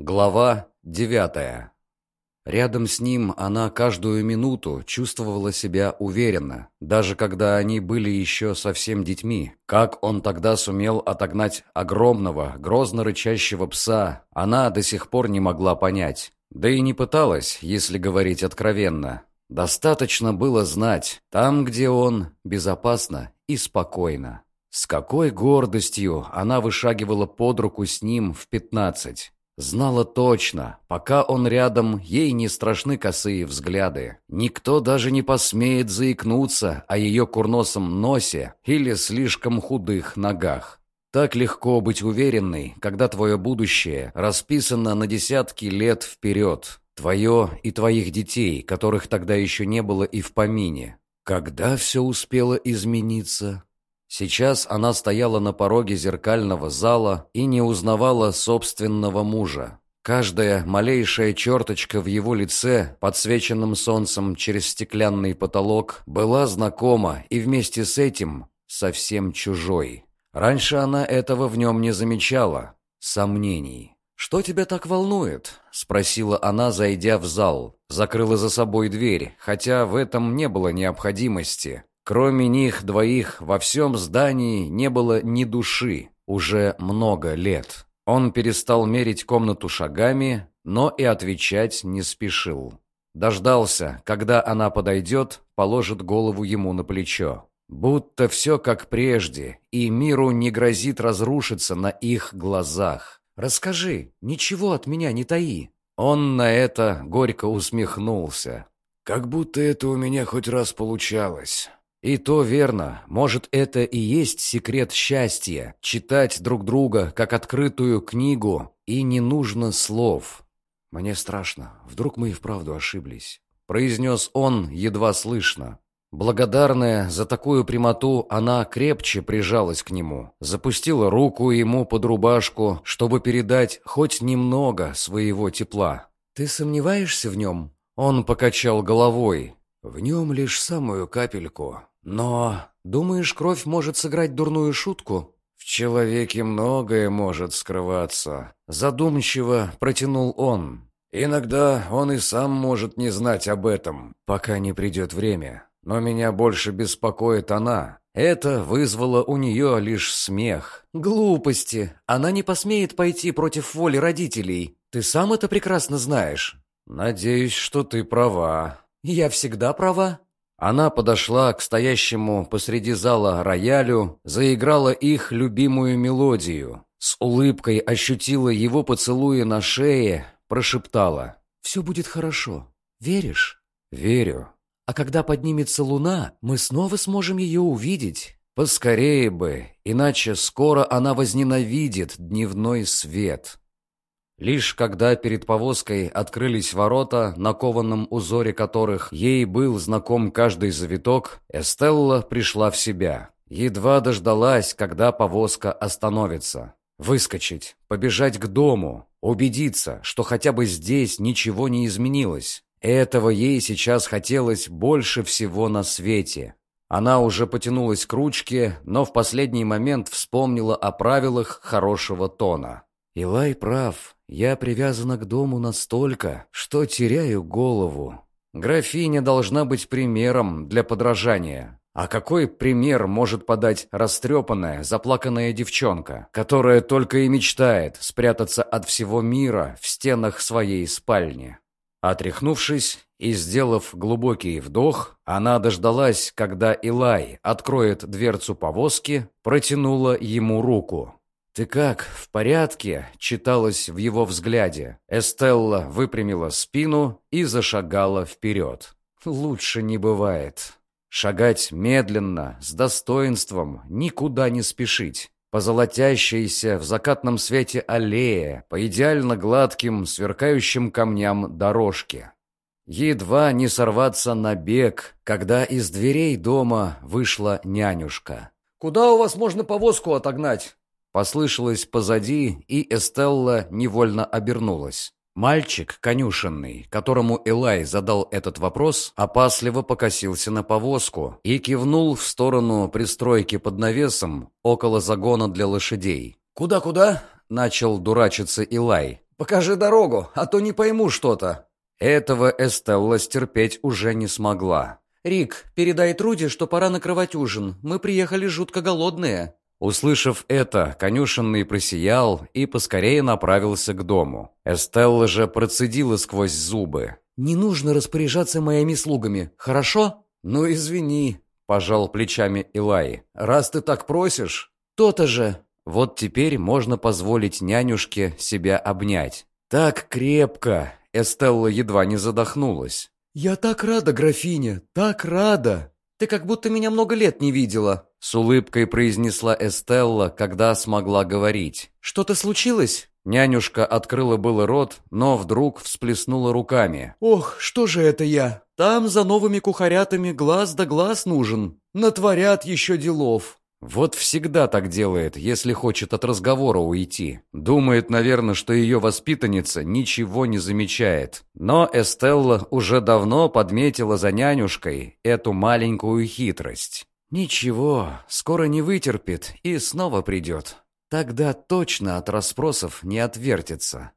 Глава девятая. Рядом с ним она каждую минуту чувствовала себя уверенно, даже когда они были еще совсем детьми. Как он тогда сумел отогнать огромного, грозно рычащего пса, она до сих пор не могла понять. Да и не пыталась, если говорить откровенно. Достаточно было знать, там, где он, безопасно и спокойно. С какой гордостью она вышагивала под руку с ним в пятнадцать. Знала точно, пока он рядом, ей не страшны косые взгляды. Никто даже не посмеет заикнуться о ее курносом носе или слишком худых ногах. Так легко быть уверенной, когда твое будущее расписано на десятки лет вперед. Твое и твоих детей, которых тогда еще не было и в помине. Когда все успело измениться? Сейчас она стояла на пороге зеркального зала и не узнавала собственного мужа. Каждая малейшая черточка в его лице, подсвеченном солнцем через стеклянный потолок, была знакома и вместе с этим совсем чужой. Раньше она этого в нем не замечала. Сомнений. «Что тебя так волнует?» — спросила она, зайдя в зал. Закрыла за собой дверь, хотя в этом не было необходимости. Кроме них двоих во всем здании не было ни души уже много лет. Он перестал мерить комнату шагами, но и отвечать не спешил. Дождался, когда она подойдет, положит голову ему на плечо. Будто все как прежде, и миру не грозит разрушиться на их глазах. «Расскажи, ничего от меня не таи». Он на это горько усмехнулся. «Как будто это у меня хоть раз получалось». И то верно. Может, это и есть секрет счастья — читать друг друга, как открытую книгу, и не нужно слов. «Мне страшно. Вдруг мы и вправду ошиблись», — произнес он едва слышно. Благодарная за такую прямоту, она крепче прижалась к нему, запустила руку ему под рубашку, чтобы передать хоть немного своего тепла. «Ты сомневаешься в нем?» Он покачал головой. «В нем лишь самую капельку. Но, думаешь, кровь может сыграть дурную шутку? В человеке многое может скрываться. Задумчиво протянул он. Иногда он и сам может не знать об этом, пока не придет время. Но меня больше беспокоит она. Это вызвало у нее лишь смех. Глупости. Она не посмеет пойти против воли родителей. Ты сам это прекрасно знаешь. Надеюсь, что ты права. Я всегда права. Она подошла к стоящему посреди зала роялю, заиграла их любимую мелодию, с улыбкой ощутила его поцелуи на шее, прошептала. «Все будет хорошо. Веришь?» «Верю. А когда поднимется луна, мы снова сможем ее увидеть. Поскорее бы, иначе скоро она возненавидит дневной свет». Лишь когда перед повозкой открылись ворота, на кованном узоре которых ей был знаком каждый завиток, Эстелла пришла в себя. Едва дождалась, когда повозка остановится. Выскочить, побежать к дому, убедиться, что хотя бы здесь ничего не изменилось. Этого ей сейчас хотелось больше всего на свете. Она уже потянулась к ручке, но в последний момент вспомнила о правилах хорошего тона. Илай прав, я привязана к дому настолько, что теряю голову. Графиня должна быть примером для подражания. А какой пример может подать растрепанная, заплаканная девчонка, которая только и мечтает спрятаться от всего мира в стенах своей спальни? Отряхнувшись и сделав глубокий вдох, она дождалась, когда Илай откроет дверцу повозки, протянула ему руку. «Ты как, в порядке?» — читалось в его взгляде. Эстелла выпрямила спину и зашагала вперед. «Лучше не бывает. Шагать медленно, с достоинством, никуда не спешить. По золотящейся в закатном свете аллее, по идеально гладким, сверкающим камням дорожке. Едва не сорваться на бег, когда из дверей дома вышла нянюшка. «Куда у вас можно повозку отогнать?» Послышалось позади, и Эстелла невольно обернулась. Мальчик, конюшенный, которому Элай задал этот вопрос, опасливо покосился на повозку и кивнул в сторону пристройки под навесом около загона для лошадей. «Куда-куда?» — начал дурачиться Илай. Покажи дорогу, а то не пойму что-то». Этого Эстелла стерпеть уже не смогла. «Рик, передай Труди, что пора накрывать ужин. Мы приехали жутко голодные». Услышав это, конюшенный просиял и поскорее направился к дому. Эстелла же процедила сквозь зубы. «Не нужно распоряжаться моими слугами, хорошо?» «Ну, извини», — пожал плечами Илай. «Раз ты так просишь...» «То-то же». Вот теперь можно позволить нянюшке себя обнять. Так крепко. Эстелла едва не задохнулась. «Я так рада, графиня, так рада!» «Ты как будто меня много лет не видела», — с улыбкой произнесла Эстелла, когда смогла говорить. «Что-то случилось?» Нянюшка открыла было рот, но вдруг всплеснула руками. «Ох, что же это я? Там за новыми кухарятами глаз да глаз нужен. Натворят еще делов». Вот всегда так делает, если хочет от разговора уйти. Думает, наверное, что ее воспитанница ничего не замечает. Но Эстелла уже давно подметила за нянюшкой эту маленькую хитрость. Ничего, скоро не вытерпит и снова придет. Тогда точно от расспросов не отвертится.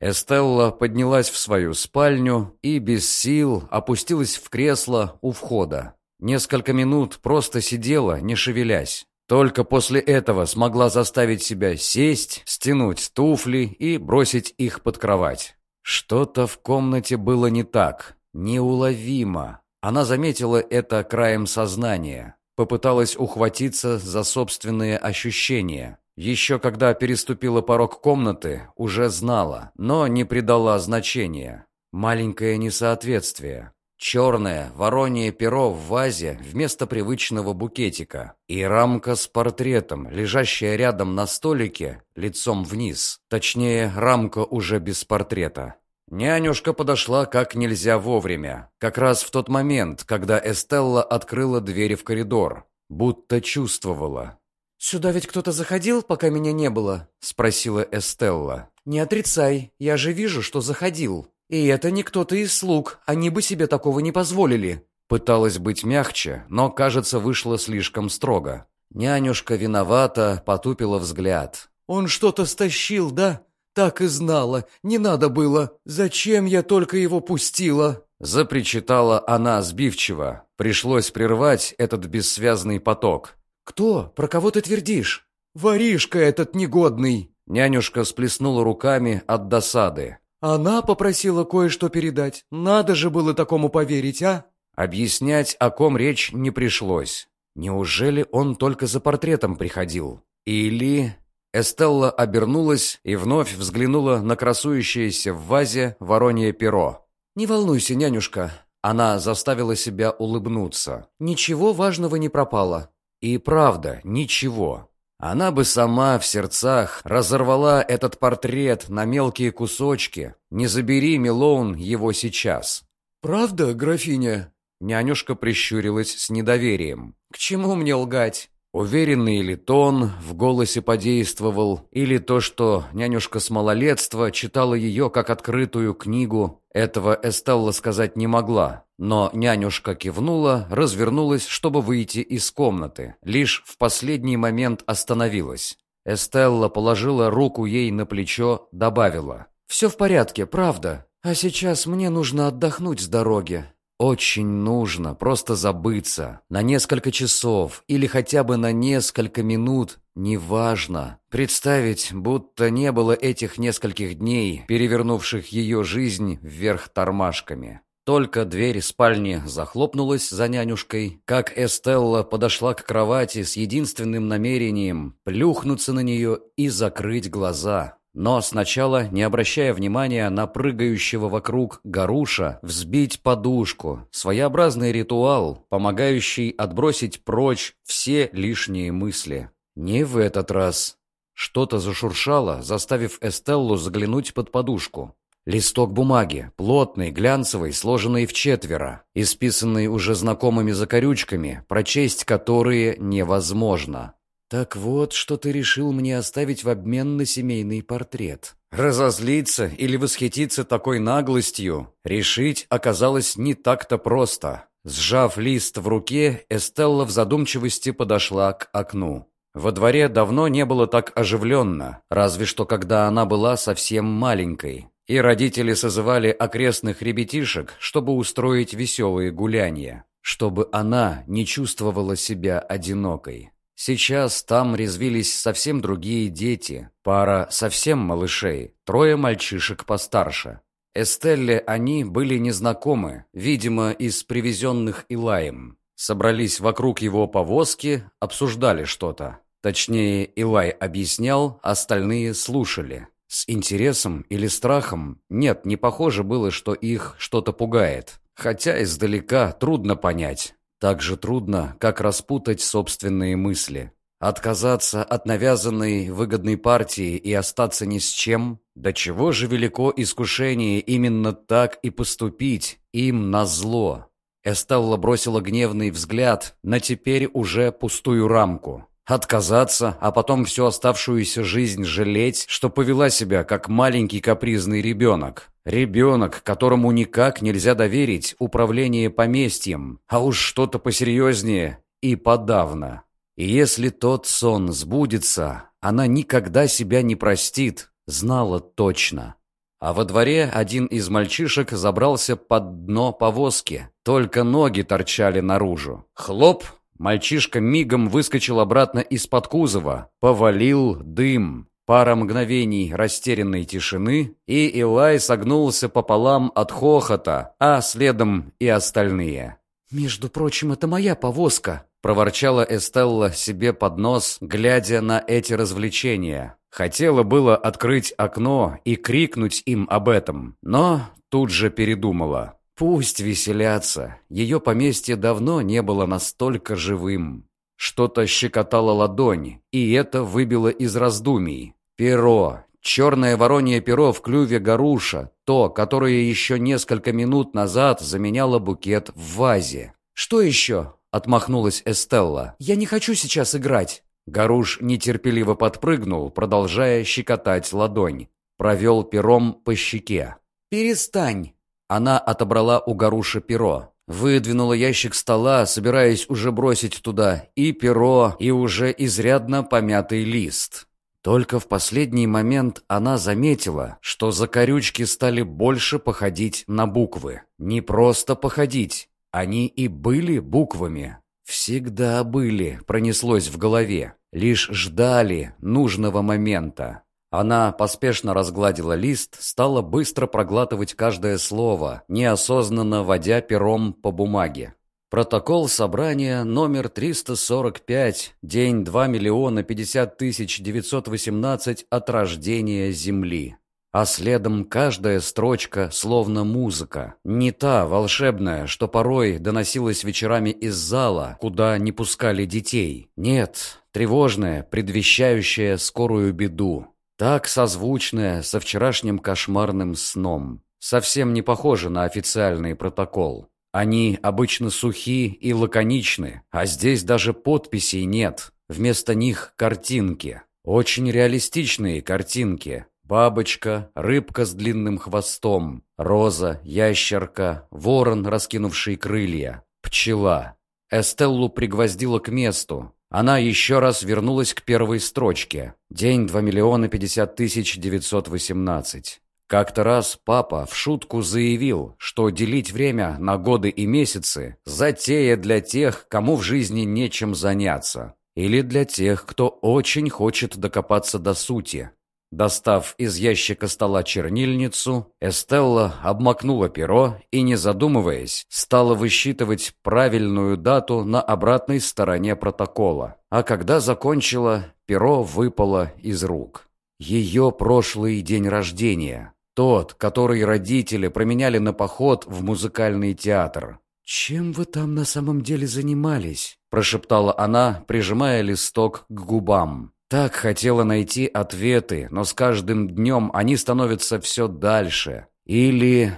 Эстелла поднялась в свою спальню и без сил опустилась в кресло у входа. Несколько минут просто сидела, не шевелясь. Только после этого смогла заставить себя сесть, стянуть туфли и бросить их под кровать. Что-то в комнате было не так, неуловимо. Она заметила это краем сознания, попыталась ухватиться за собственные ощущения. Еще когда переступила порог комнаты, уже знала, но не придала значения. Маленькое несоответствие. Черное воронье перо в вазе вместо привычного букетика и рамка с портретом, лежащая рядом на столике, лицом вниз. Точнее, рамка уже без портрета. Нянюшка подошла как нельзя вовремя, как раз в тот момент, когда Эстелла открыла двери в коридор, будто чувствовала. «Сюда ведь кто-то заходил, пока меня не было?» — спросила Эстелла. «Не отрицай, я же вижу, что заходил. И это не кто-то из слуг, они бы себе такого не позволили». Пыталась быть мягче, но, кажется, вышло слишком строго. Нянюшка виновата, потупила взгляд. «Он что-то стащил, да? Так и знала. Не надо было. Зачем я только его пустила?» Запричитала она сбивчиво. Пришлось прервать этот бессвязный поток. «Кто? Про кого ты твердишь?» «Воришка этот негодный!» Нянюшка сплеснула руками от досады. «Она попросила кое-что передать. Надо же было такому поверить, а?» Объяснять, о ком речь, не пришлось. Неужели он только за портретом приходил? Или... Эстелла обернулась и вновь взглянула на красующееся в вазе воронье перо. «Не волнуйся, нянюшка». Она заставила себя улыбнуться. «Ничего важного не пропало. И правда, ничего. Она бы сама в сердцах разорвала этот портрет на мелкие кусочки. Не забери, Милоун, его сейчас. «Правда, графиня?» Нянюшка прищурилась с недоверием. «К чему мне лгать?» Уверенный ли тон в голосе подействовал, или то, что нянюшка с малолетства читала ее как открытую книгу, этого Эстелла сказать не могла. Но нянюшка кивнула, развернулась, чтобы выйти из комнаты. Лишь в последний момент остановилась. Эстелла положила руку ей на плечо, добавила. «Все в порядке, правда. А сейчас мне нужно отдохнуть с дороги. Очень нужно просто забыться. На несколько часов или хотя бы на несколько минут, неважно. Представить, будто не было этих нескольких дней, перевернувших ее жизнь вверх тормашками. Только дверь спальни захлопнулась за нянюшкой, как Эстелла подошла к кровати с единственным намерением плюхнуться на нее и закрыть глаза. Но сначала, не обращая внимания на прыгающего вокруг Гаруша, взбить подушку. Своеобразный ритуал, помогающий отбросить прочь все лишние мысли. Не в этот раз. Что-то зашуршало, заставив Эстеллу заглянуть под подушку. Листок бумаги, плотный, глянцевый, сложенный в четверо, исписанный уже знакомыми закорючками, прочесть которые невозможно. «Так вот, что ты решил мне оставить в обмен на семейный портрет». Разозлиться или восхититься такой наглостью решить оказалось не так-то просто. Сжав лист в руке, Эстелла в задумчивости подошла к окну. Во дворе давно не было так оживленно, разве что когда она была совсем маленькой, и родители созывали окрестных ребятишек, чтобы устроить веселые гуляния, чтобы она не чувствовала себя одинокой. Сейчас там резвились совсем другие дети, пара совсем малышей, трое мальчишек постарше. Эстелле они были незнакомы, видимо, из привезенных Илаем. Собрались вокруг его повозки, обсуждали что-то. Точнее, Илай объяснял, остальные слушали. С интересом или страхом? Нет, не похоже было, что их что-то пугает. Хотя издалека трудно понять. Так же трудно, как распутать собственные мысли. Отказаться от навязанной выгодной партии и остаться ни с чем? До чего же велико искушение именно так и поступить, им на зло? Эстелла бросила гневный взгляд на теперь уже пустую рамку. Отказаться, а потом всю оставшуюся жизнь жалеть, что повела себя как маленький капризный ребенок. Ребенок, которому никак нельзя доверить управление поместьем, а уж что-то посерьезнее и подавно. И если тот сон сбудется, она никогда себя не простит, знала точно. А во дворе один из мальчишек забрался под дно повозки, только ноги торчали наружу. Хлоп! Мальчишка мигом выскочил обратно из-под кузова. Повалил дым. Пара мгновений растерянной тишины, и Илай согнулся пополам от хохота, а следом и остальные. «Между прочим, это моя повозка», — проворчала Эстелла себе под нос, глядя на эти развлечения. Хотела было открыть окно и крикнуть им об этом, но тут же передумала. Пусть веселятся. Ее поместье давно не было настолько живым. Что-то щекотало ладонь, и это выбило из раздумий. Перо. Черное воронье перо в клюве горуша. То, которое еще несколько минут назад заменяло букет в вазе. «Что еще?» — отмахнулась Эстелла. «Я не хочу сейчас играть». Гаруш нетерпеливо подпрыгнул, продолжая щекотать ладонь. Провел пером по щеке. «Перестань!» Она отобрала у Гаруша перо, выдвинула ящик стола, собираясь уже бросить туда и перо, и уже изрядно помятый лист. Только в последний момент она заметила, что закорючки стали больше походить на буквы. Не просто походить, они и были буквами. Всегда были, пронеслось в голове. Лишь ждали нужного момента. Она поспешно разгладила лист, стала быстро проглатывать каждое слово, неосознанно водя пером по бумаге. Протокол собрания номер 345, день 2 миллиона 50 тысяч 918 от рождения Земли. А следом каждая строчка словно музыка. Не та волшебная, что порой доносилась вечерами из зала, куда не пускали детей. Нет, тревожная, предвещающая скорую беду. Так созвучная со вчерашним кошмарным сном. Совсем не похоже на официальный протокол. Они обычно сухи и лаконичны, а здесь даже подписей нет. Вместо них картинки. Очень реалистичные картинки. Бабочка, рыбка с длинным хвостом, роза, ящерка, ворон, раскинувший крылья, пчела. Эстеллу пригвоздило к месту, она еще раз вернулась к первой строчке. День 2 миллиона 50 тысяч 918. Как-то раз папа в шутку заявил, что делить время на годы и месяцы – затея для тех, кому в жизни нечем заняться. Или для тех, кто очень хочет докопаться до сути. Достав из ящика стола чернильницу, Эстелла обмакнула перо и, не задумываясь, стала высчитывать правильную дату на обратной стороне протокола. А когда закончила, перо выпало из рук. Ее прошлый день рождения. Тот, который родители променяли на поход в музыкальный театр. «Чем вы там на самом деле занимались?» – прошептала она, прижимая листок к губам. Так хотела найти ответы, но с каждым днем они становятся все дальше. Или...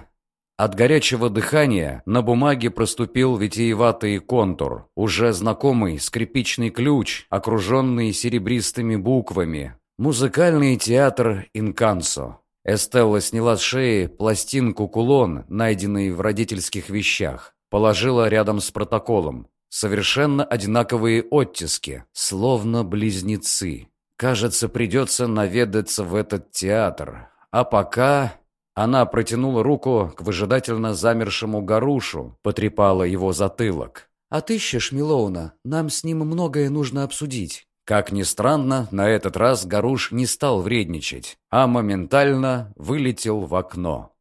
От горячего дыхания на бумаге проступил витиеватый контур, уже знакомый скрипичный ключ, окруженный серебристыми буквами. Музыкальный театр «Инкансо». Эстелла сняла с шеи пластинку-кулон, найденный в родительских вещах. Положила рядом с протоколом. Совершенно одинаковые оттиски, словно близнецы. Кажется, придется наведаться в этот театр. А пока... Она протянула руку к выжидательно замершему Гарушу, потрепала его затылок. «Отыщешь Милоуна? Нам с ним многое нужно обсудить». Как ни странно, на этот раз Гаруш не стал вредничать, а моментально вылетел в окно.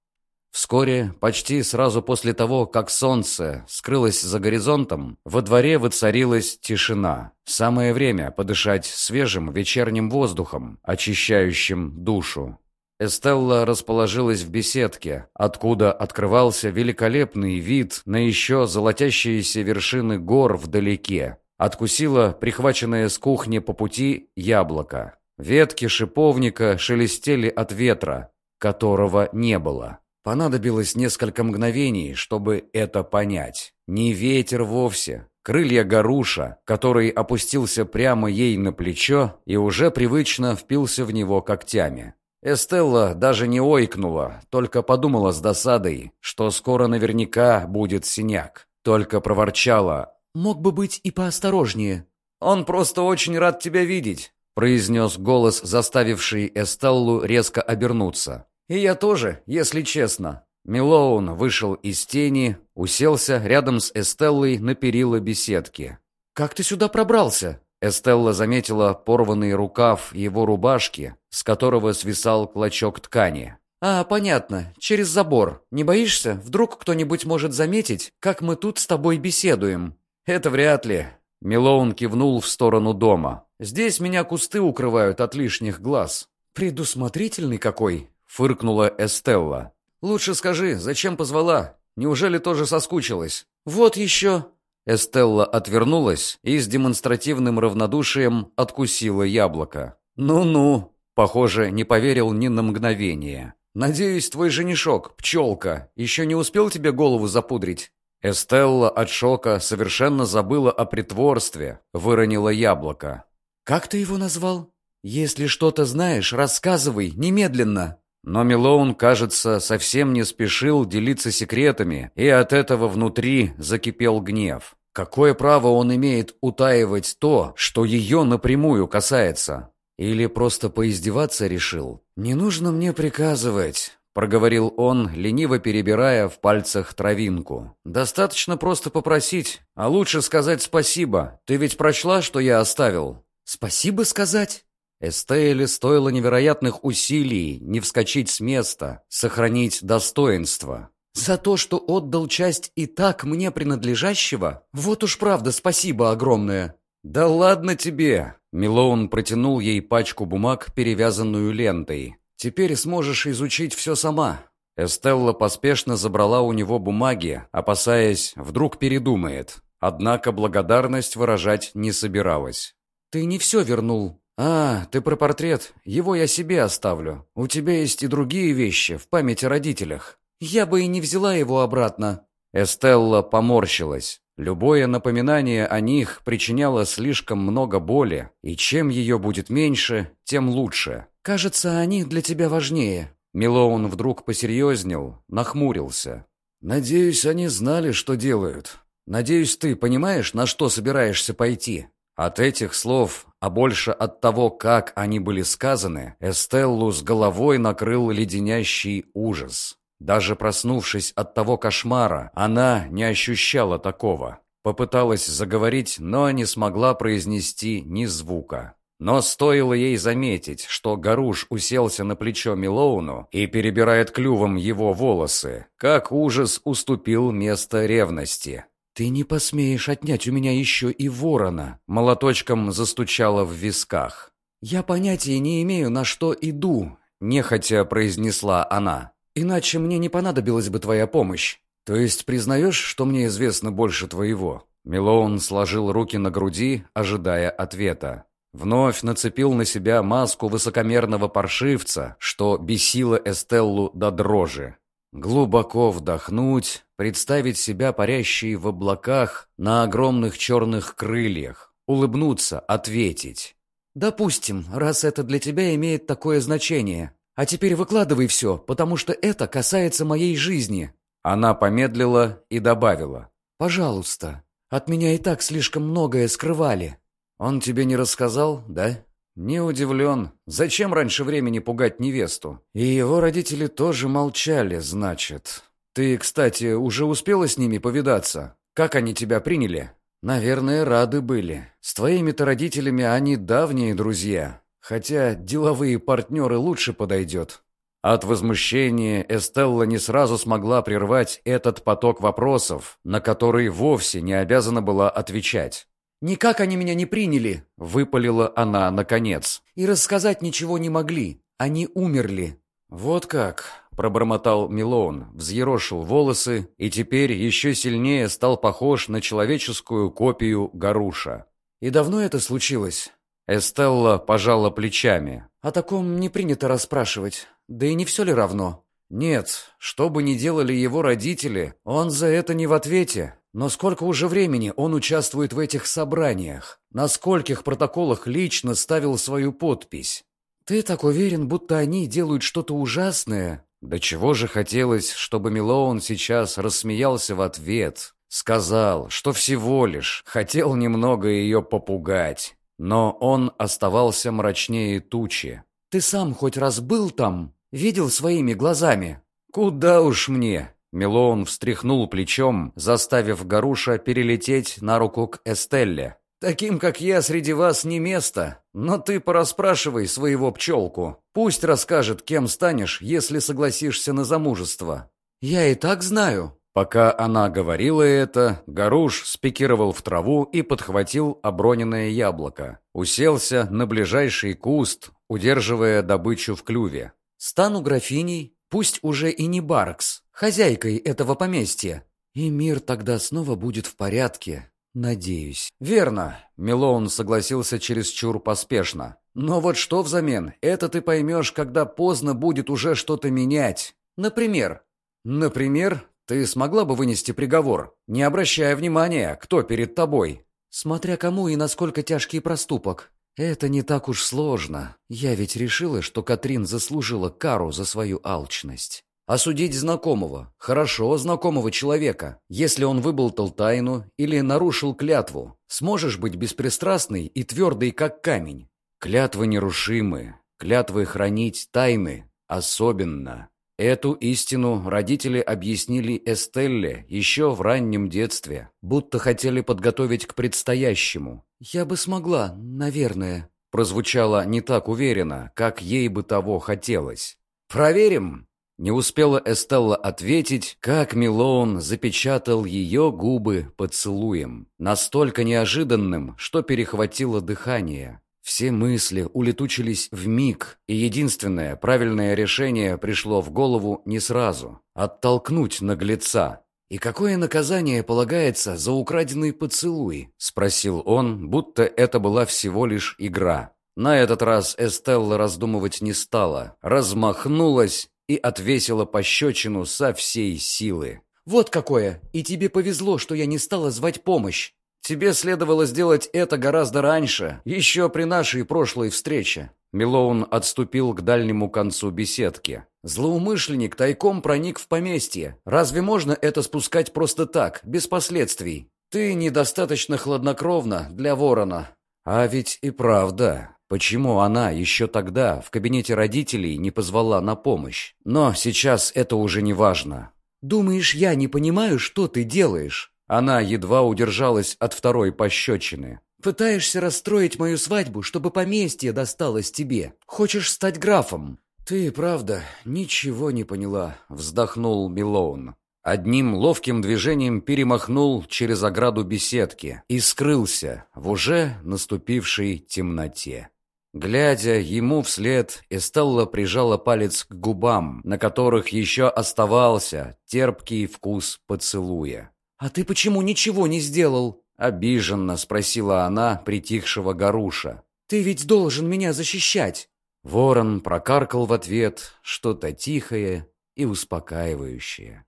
Вскоре, почти сразу после того, как солнце скрылось за горизонтом, во дворе воцарилась тишина. Самое время подышать свежим вечерним воздухом, очищающим душу. Эстелла расположилась в беседке, откуда открывался великолепный вид на еще золотящиеся вершины гор вдалеке. Откусила прихваченное с кухни по пути яблоко. Ветки шиповника шелестели от ветра, которого не было. Понадобилось несколько мгновений, чтобы это понять. Не ветер вовсе. Крылья горуша, который опустился прямо ей на плечо и уже привычно впился в него когтями. Эстелла даже не ойкнула, только подумала с досадой, что скоро наверняка будет синяк. Только проворчала. «Мог бы быть и поосторожнее». «Он просто очень рад тебя видеть», произнес голос, заставивший Эстеллу резко обернуться. И я тоже, если честно. Милоун вышел из тени, уселся рядом с Эстеллой на перила беседки. «Как ты сюда пробрался?» Эстелла заметила порванный рукав его рубашки, с которого свисал клочок ткани. «А, понятно, через забор. Не боишься? Вдруг кто-нибудь может заметить, как мы тут с тобой беседуем?» «Это вряд ли». Милоун кивнул в сторону дома. «Здесь меня кусты укрывают от лишних глаз». «Предусмотрительный какой!» Фыркнула Эстелла. «Лучше скажи, зачем позвала? Неужели тоже соскучилась?» «Вот еще!» Эстелла отвернулась и с демонстративным равнодушием откусила яблоко. «Ну-ну!» Похоже, не поверил ни на мгновение. «Надеюсь, твой женишок, пчелка, еще не успел тебе голову запудрить?» Эстелла от шока совершенно забыла о притворстве, выронила яблоко. «Как ты его назвал? Если что-то знаешь, рассказывай, немедленно!» Но Милоун, кажется, совсем не спешил делиться секретами, и от этого внутри закипел гнев. Какое право он имеет утаивать то, что ее напрямую касается? Или просто поиздеваться решил? «Не нужно мне приказывать», — проговорил он, лениво перебирая в пальцах травинку. «Достаточно просто попросить, а лучше сказать спасибо. Ты ведь прочла, что я оставил?» «Спасибо сказать?» Эстейле стоило невероятных усилий не вскочить с места, сохранить достоинство. «За то, что отдал часть и так мне принадлежащего? Вот уж правда спасибо огромное!» «Да ладно тебе!» Милоун протянул ей пачку бумаг, перевязанную лентой. «Теперь сможешь изучить все сама». Эстелла поспешно забрала у него бумаги, опасаясь, вдруг передумает. Однако благодарность выражать не собиралась. «Ты не все вернул», «А, ты про портрет. Его я себе оставлю. У тебя есть и другие вещи в память о родителях». «Я бы и не взяла его обратно». Эстелла поморщилась. Любое напоминание о них причиняло слишком много боли, и чем ее будет меньше, тем лучше. «Кажется, они для тебя важнее». Милоун вдруг посерьезнел, нахмурился. «Надеюсь, они знали, что делают. Надеюсь, ты понимаешь, на что собираешься пойти?» От этих слов, а больше от того, как они были сказаны, Эстеллу с головой накрыл леденящий ужас. Даже проснувшись от того кошмара, она не ощущала такого. Попыталась заговорить, но не смогла произнести ни звука. Но стоило ей заметить, что Гаруш уселся на плечо Милоуну и перебирает клювом его волосы, как ужас уступил место ревности. «Ты не посмеешь отнять у меня еще и ворона!» Молоточком застучала в висках. «Я понятия не имею, на что иду», — нехотя произнесла она. «Иначе мне не понадобилась бы твоя помощь». «То есть признаешь, что мне известно больше твоего?» Милоун сложил руки на груди, ожидая ответа. Вновь нацепил на себя маску высокомерного паршивца, что бесило Эстеллу до дрожи. Глубоко вдохнуть, представить себя парящей в облаках на огромных черных крыльях, улыбнуться, ответить. «Допустим, раз это для тебя имеет такое значение. А теперь выкладывай все, потому что это касается моей жизни». Она помедлила и добавила. «Пожалуйста». От меня и так слишком многое скрывали». «Он тебе не рассказал, да?» «Не удивлен. Зачем раньше времени пугать невесту?» «И его родители тоже молчали, значит. Ты, кстати, уже успела с ними повидаться? Как они тебя приняли?» «Наверное, рады были. С твоими-то родителями они давние друзья. Хотя деловые партнеры лучше подойдет». От возмущения Эстелла не сразу смогла прервать этот поток вопросов, на которые вовсе не обязана была отвечать. «Никак они меня не приняли», — выпалила она наконец. «И рассказать ничего не могли. Они умерли». «Вот как», — пробормотал Милоун, взъерошил волосы и теперь еще сильнее стал похож на человеческую копию Гаруша. «И давно это случилось?» Эстелла пожала плечами. «О таком не принято расспрашивать. Да и не все ли равно?» «Нет, что бы ни делали его родители, он за это не в ответе. Но сколько уже времени он участвует в этих собраниях? На скольких протоколах лично ставил свою подпись? Ты так уверен, будто они делают что-то ужасное? Да чего же хотелось, чтобы Милоун сейчас рассмеялся в ответ. Сказал, что всего лишь хотел немного ее попугать. Но он оставался мрачнее тучи. «Ты сам хоть раз был там? Видел своими глазами?» «Куда уж мне?» Милоун встряхнул плечом, заставив Гаруша перелететь на руку к Эстелле. «Таким, как я, среди вас не место. Но ты порасспрашивай своего пчелку. Пусть расскажет, кем станешь, если согласишься на замужество». «Я и так знаю». Пока она говорила это, Гаруш спикировал в траву и подхватил оброненное яблоко. Уселся на ближайший куст, удерживая добычу в клюве. «Стану графиней, пусть уже и не Баркс, хозяйкой этого поместья. И мир тогда снова будет в порядке, надеюсь. Верно, Милоун согласился чересчур поспешно. Но вот что взамен, это ты поймешь, когда поздно будет уже что-то менять. Например? Например, ты смогла бы вынести приговор, не обращая внимания, кто перед тобой. Смотря кому и насколько тяжкий проступок. Это не так уж сложно. Я ведь решила, что Катрин заслужила кару за свою алчность. Осудить знакомого, хорошо знакомого человека, если он выболтал тайну или нарушил клятву. Сможешь быть беспристрастной и твердой, как камень. Клятвы нерушимы, клятвы хранить тайны особенно. Эту истину родители объяснили Эстелле еще в раннем детстве, будто хотели подготовить к предстоящему. «Я бы смогла, наверное», прозвучало не так уверенно, как ей бы того хотелось. «Проверим!» Не успела Эстелла ответить, как Милоун запечатал ее губы поцелуем, настолько неожиданным, что перехватило дыхание. Все мысли улетучились в миг, и единственное правильное решение пришло в голову не сразу – оттолкнуть наглеца. «И какое наказание полагается за украденный поцелуй?» – спросил он, будто это была всего лишь игра. На этот раз Эстелла раздумывать не стала, размахнулась и отвесила пощечину со всей силы. «Вот какое! И тебе повезло, что я не стала звать помощь!» «Тебе следовало сделать это гораздо раньше, еще при нашей прошлой встрече». Милоун отступил к дальнему концу беседки. «Злоумышленник тайком проник в поместье. Разве можно это спускать просто так, без последствий? Ты недостаточно хладнокровна для ворона». А ведь и правда, Почему она еще тогда в кабинете родителей не позвала на помощь? Но сейчас это уже не важно. «Думаешь, я не понимаю, что ты делаешь?» Она едва удержалась от второй пощечины. «Пытаешься расстроить мою свадьбу, чтобы поместье досталось тебе. Хочешь стать графом?» «Ты, правда, ничего не поняла», — вздохнул Милоун. Одним ловким движением перемахнул через ограду беседки и скрылся в уже наступившей темноте. Глядя ему вслед, Эстелла прижала палец к губам, на которых еще оставался терпкий вкус поцелуя. «А ты почему ничего не сделал?» — обиженно спросила она притихшего Гаруша. «Ты ведь должен меня защищать!» Ворон прокаркал в ответ что-то тихое и успокаивающее.